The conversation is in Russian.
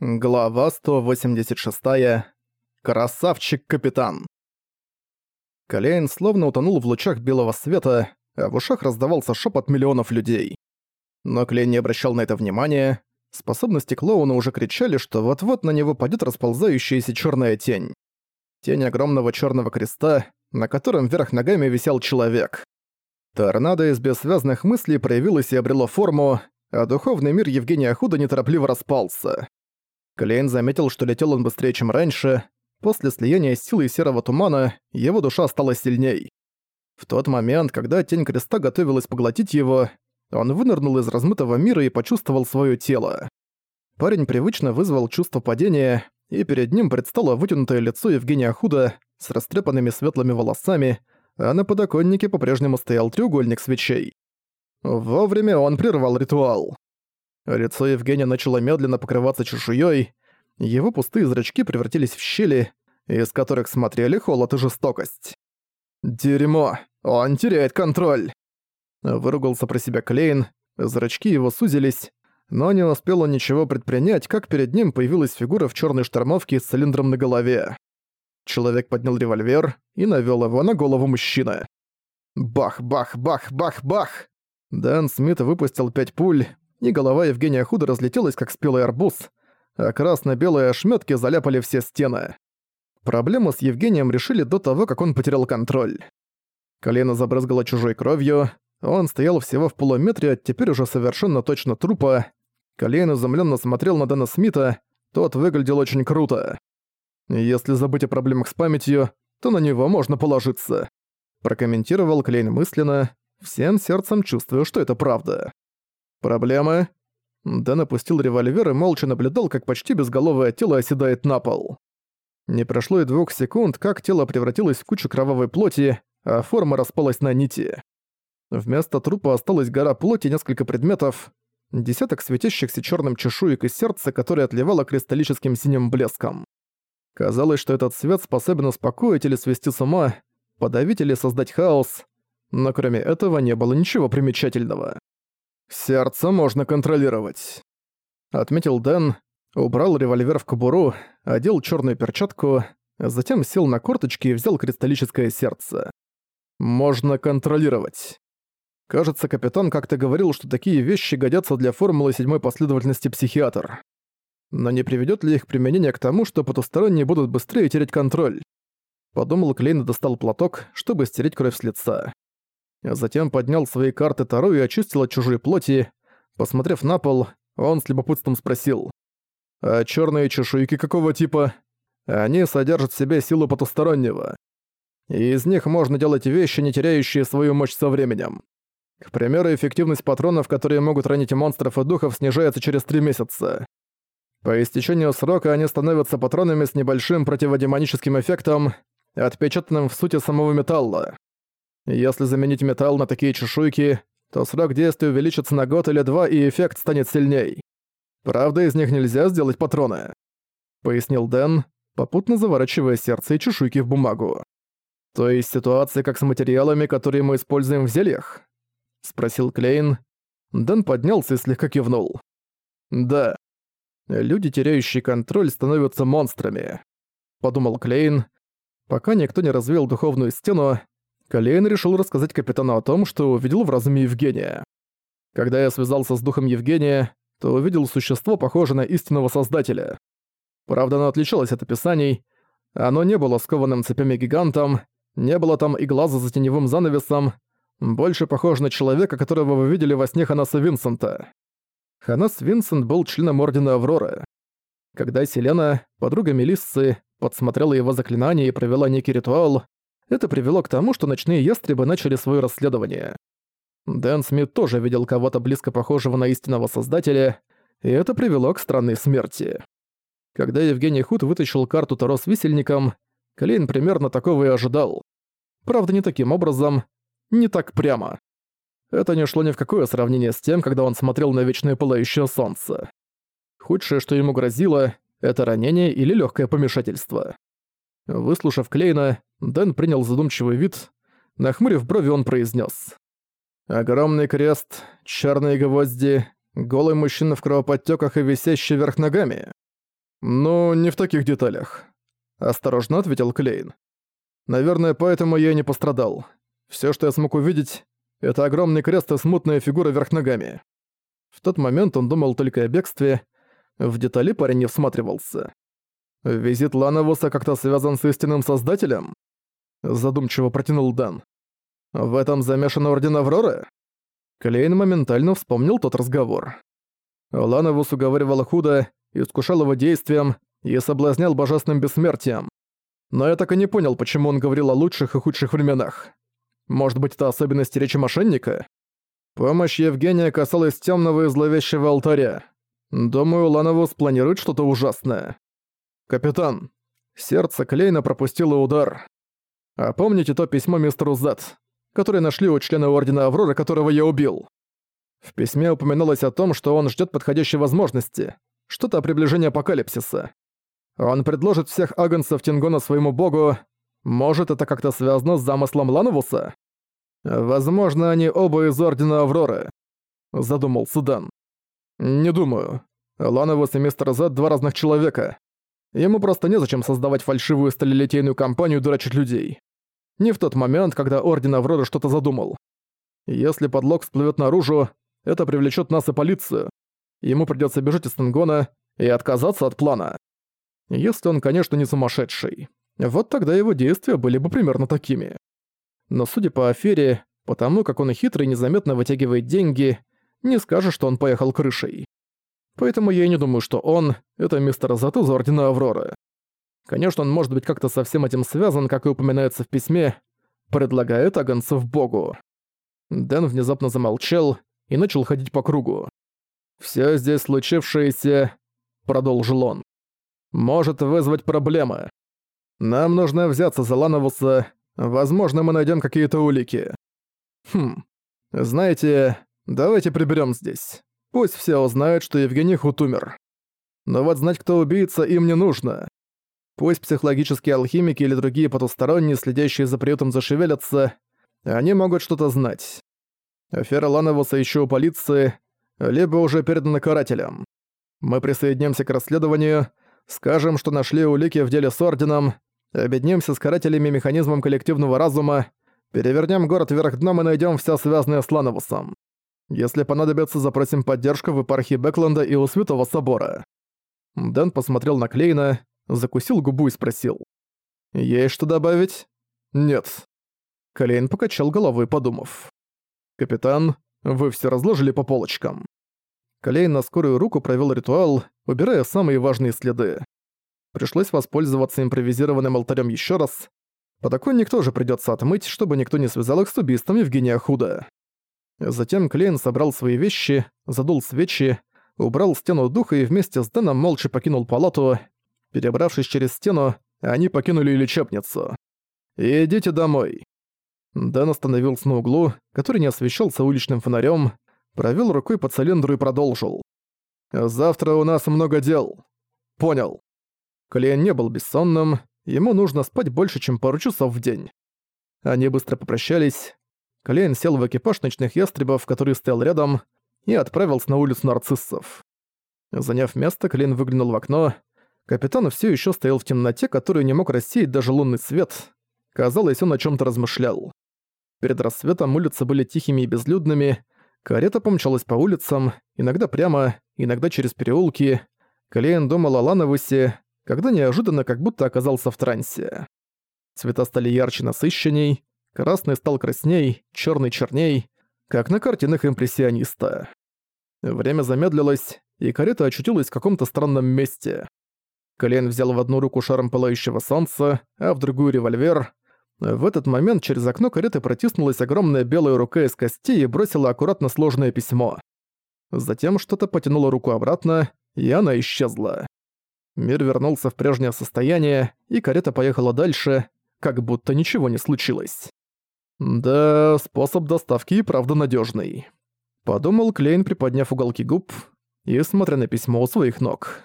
Глава 186. Красавчик-капитан. Калейн словно утонул в лучах белого света, а в ушах раздавался шепот миллионов людей. Но Клейн не обращал на это внимания. Способности клоуна уже кричали, что вот-вот на него падет расползающаяся черная тень. Тень огромного черного креста, на котором вверх ногами висел человек. Торнадо из бессвязных мыслей проявилось и обрело форму, а духовный мир Евгения Худа неторопливо распался. Клейн заметил, что летел он быстрее, чем раньше. После слияния с силой серого тумана его душа стала сильней. В тот момент, когда тень креста готовилась поглотить его, он вынырнул из размытого мира и почувствовал свое тело. Парень привычно вызвал чувство падения, и перед ним предстало вытянутое лицо Евгения Худа с растрепанными светлыми волосами, а на подоконнике по-прежнему стоял треугольник свечей. Вовремя он прервал ритуал. Лицо Евгения начало медленно покрываться чешуей, его пустые зрачки превратились в щели, из которых смотрели холод и жестокость. «Дерьмо! Он теряет контроль!» Выругался про себя Клейн, зрачки его сузились, но не успел он ничего предпринять, как перед ним появилась фигура в черной штормовке с цилиндром на голове. Человек поднял револьвер и навёл его на голову мужчины. Бах-бах-бах-бах-бах! Дэн Смит выпустил пять пуль, и голова Евгения Худа разлетелась, как спелый арбуз, а красно-белые ошметки заляпали все стены. Проблему с Евгением решили до того, как он потерял контроль. Колено забрызгало чужой кровью, он стоял всего в полуметре от теперь уже совершенно точно трупа. Колен изумленно смотрел на Дэна Смита, тот выглядел очень круто. Если забыть о проблемах с памятью, то на него можно положиться. Прокомментировал Клейн мысленно, всем сердцем чувствуя, что это правда. «Проблемы?» Дэн опустил револьвер и молча наблюдал, как почти безголовое тело оседает на пол. Не прошло и двух секунд, как тело превратилось в кучу кровавой плоти, а форма распалась на нити. Вместо трупа осталась гора плоти и несколько предметов, десяток светящихся черным чешуек и сердца, которое отливало кристаллическим синим блеском. Казалось, что этот свет способен успокоить или свести с ума, подавить или создать хаос, но кроме этого не было ничего примечательного. «Сердце можно контролировать», — отметил Дэн, убрал револьвер в кобуру, одел черную перчатку, затем сел на корточки и взял кристаллическое сердце. «Можно контролировать». Кажется, капитан как-то говорил, что такие вещи годятся для формулы седьмой последовательности психиатр. Но не приведет ли их применение к тому, что потусторонние будут быстрее терять контроль? Подумал Клейн и достал платок, чтобы стереть кровь с лица. Затем поднял свои карты Таро и очистил от чужой плоти. Посмотрев на пол, он с любопытством спросил. «А черные чешуйки какого типа?» «Они содержат в себе силу потустороннего. И из них можно делать вещи, не теряющие свою мощь со временем. К примеру, эффективность патронов, которые могут ранить монстров и духов, снижается через три месяца. По истечению срока они становятся патронами с небольшим противодемоническим эффектом, отпечатанным в сути самого металла. Если заменить металл на такие чешуйки, то срок действия увеличится на год или два, и эффект станет сильней. Правда, из них нельзя сделать патроны», — пояснил Дэн, попутно заворачивая сердце и чешуйки в бумагу. «То есть ситуация как с материалами, которые мы используем в зельях?» — спросил Клейн. Дэн поднялся и слегка кивнул. «Да. Люди, теряющие контроль, становятся монстрами», — подумал Клейн. Пока никто не развеял духовную стену, Калейн решил рассказать капитану о том, что увидел в разуме Евгения. Когда я связался с духом Евгения, то увидел существо, похожее на истинного создателя. Правда, оно отличалось от описаний. Оно не было скованным цепями гигантом, не было там и глаза за теневым занавесом, больше похоже на человека, которого вы видели во сне Ханаса Винсента. Ханас Винсент был членом Ордена Авроры. Когда Селена, подруга Мелиссы, подсмотрела его заклинание и провела некий ритуал, это привело к тому, что ночные ястребы начали свое расследование. Дэн Смит тоже видел кого-то близко похожего на истинного создателя, и это привело к странной смерти. Когда Евгений Худ вытащил карту Таро с висельником, Клейн примерно такого и ожидал. Правда, не таким образом, не так прямо. Это не шло ни в какое сравнение с тем, когда он смотрел на вечное пылающее солнце. Худшее, что ему грозило, это ранение или легкое помешательство. Выслушав Клейна, Дэн принял задумчивый вид. Нахмурив брови, он произнес: «Огромный крест, черные гвозди, голый мужчина в кровоподтёках и висящий вверх ногами. «Ну, не в таких деталях», — осторожно ответил Клейн. «Наверное, поэтому я не пострадал. Все, что я смог увидеть, это огромный крест и смутная фигура вверх ногами». В тот момент он думал только о бегстве, в детали парень не всматривался. «Визит Лановуса как-то связан с истинным создателем?» Задумчиво протянул Дан. «В этом замешан Орден Авроры?» Клейн моментально вспомнил тот разговор. Лановус уговаривал худо, искушал его действием и соблазнял божественным бессмертием. Но я так и не понял, почему он говорил о лучших и худших временах. Может быть, это особенности речи мошенника? Помощь Евгения касалась темного и зловещего алтаря. Думаю, Лановус планирует что-то ужасное. «Капитан!» Сердце Клейна пропустило удар. А помните то письмо мистеру Зет, которое нашли у члена Ордена Авроры, которого я убил? В письме упоминалось о том, что он ждет подходящей возможности, что-то о приближении апокалипсиса. Он предложит всех агонцев Тингона своему богу. Может, это как-то связано с замыслом Лановуса? Возможно, они оба из Ордена Авроры. Задумался Дан. Не думаю. Лановус и мистер Зет — два разных человека. Ему просто незачем создавать фальшивую сталелитейную компанию дурачить людей. Не в тот момент, когда Орден Авроры что-то задумал. Если подлог всплывет наружу, это привлечет нас и полицию. Ему придется бежать из Тенгона и отказаться от плана. Если он, конечно, не сумасшедший. Вот тогда его действия были бы примерно такими. Но судя по афере, потому как он хитрый и незаметно вытягивает деньги, не скажешь, что он поехал крышей. Поэтому я и не думаю, что он — это мистер Зат из Ордена Авроры. Конечно, он может быть как-то со всем этим связан, как и упоминается в письме, предлагает агонцев богу. Дэн внезапно замолчал и начал ходить по кругу. «Всё здесь случившееся», — продолжил он, — «может вызвать проблемы. Нам нужно взяться за Лановуса, возможно, мы найдем какие-то улики. Хм, знаете, давайте приберем здесь. Пусть все узнают, что Евгений Хут умер. Но вот знать, кто убийца, им не нужно. Пусть психологические алхимики или другие потусторонние, следящие за приютом, зашевелятся, они могут что-то знать. Афера Лановуса еще у полиции, либо уже передана карателям. Мы присоединимся к расследованию, скажем, что нашли улики в деле с Орденом, объединимся с карателями механизмом коллективного разума, перевернем город вверх дном и найдем все связанное с Лановусом. Если понадобится, запросим поддержку в епархии Бэкленда и у Святого Собора». Дэн посмотрел на Клейна, закусил губу и спросил. «Есть что добавить?» «Нет». Клейн покачал головой, подумав. «Капитан, вы все разложили по полочкам». Клейн на скорую руку провел ритуал, убирая самые важные следы. Пришлось воспользоваться импровизированным алтарем еще раз. Подоконник тоже придется отмыть, чтобы никто не связал их с убийством Евгения Худа. Затем Клейн собрал свои вещи, задул свечи, убрал стену духа и вместе с Дэном молча покинул палату. Перебравшись через стену, они покинули лечебницу. «Идите домой». Дэн остановился на углу, который не освещался уличным фонарем, провел рукой по цилиндру и продолжил. «Завтра у нас много дел». «Понял». Клейн не был бессонным, ему нужно спать больше, чем пару часов в день. Они быстро попрощались, Клейн сел в экипаж ночных ястребов, который стоял рядом, и отправился на улицу нарциссов. Заняв место, Клейн выглянул в окно. Капитан все еще стоял в темноте, которую не мог рассеять даже лунный свет. Казалось, он о чем то размышлял. Перед рассветом улицы были тихими и безлюдными. Карета помчалась по улицам, иногда прямо, иногда через переулки. Клейн думал о Лановусе, когда неожиданно как будто оказался в трансе. Цвета стали ярче насыщенней, Красный стал красней, черный черней, как на картинах импрессиониста. Время замедлилось, и карета очутилась в каком-то странном месте. Колен взял в одну руку шаром пылающего солнца, а в другую револьвер. В этот момент через окно кареты протиснулась огромная белая рука из костей и бросила аккуратно сложное письмо. Затем что-то потянуло руку обратно, и она исчезла. Мир вернулся в прежнее состояние, и карета поехала дальше, как будто ничего не случилось. «Да, способ доставки и правда надежный, подумал Клейн, приподняв уголки губ и смотря на письмо у своих ног.